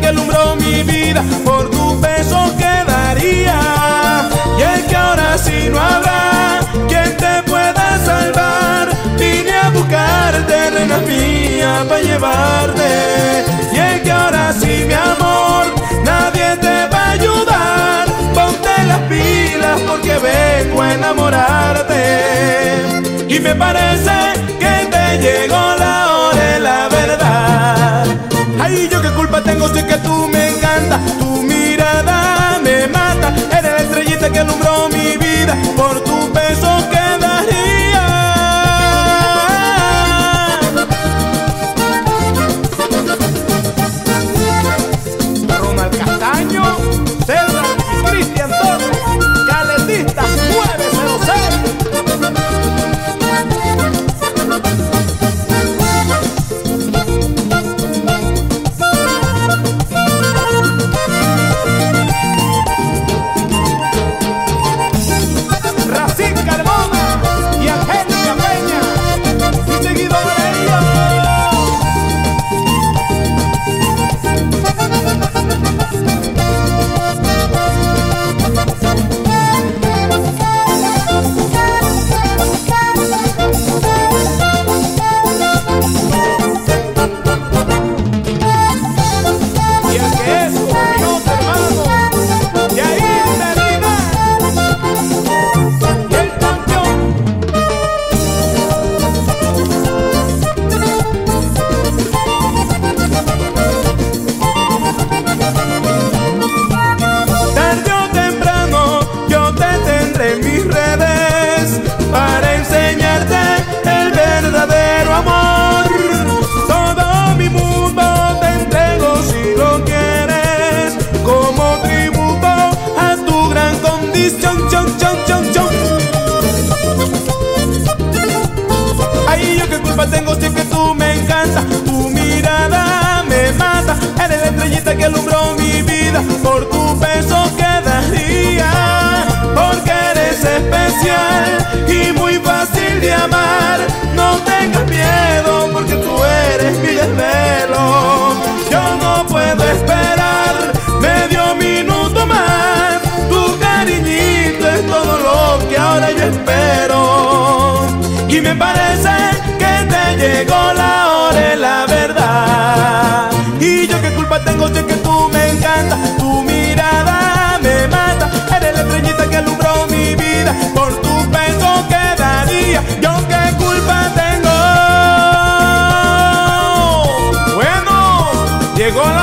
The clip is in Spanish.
que alumbró mi vida, por tu beso quedaría. Y es que ahora sí no habrá quien te pueda salvar. Vine a buscarte, reina mía, para llevarte. Y es que ahora sí, mi amor, nadie te va a ayudar. Ponte las pilas porque vengo a enamorarte. Y me parece que te llegó culpa tengo si que tú me encanta. Tu mirada me mata. Eres la estrellita que alumbró mi vida. Por tu Tengo si es que tú me encanta, tu mirada me mata, eres la estrellita que alumbró mi vida, por tu beso quedaría, porque eres especial llegó la hora de la verdad. Y yo qué culpa tengo de que tú me encantas, tu mirada me mata. Eres la estrellita que alumbró mi vida, por tu beso quedaría. Yo qué culpa tengo. Bueno, llegó la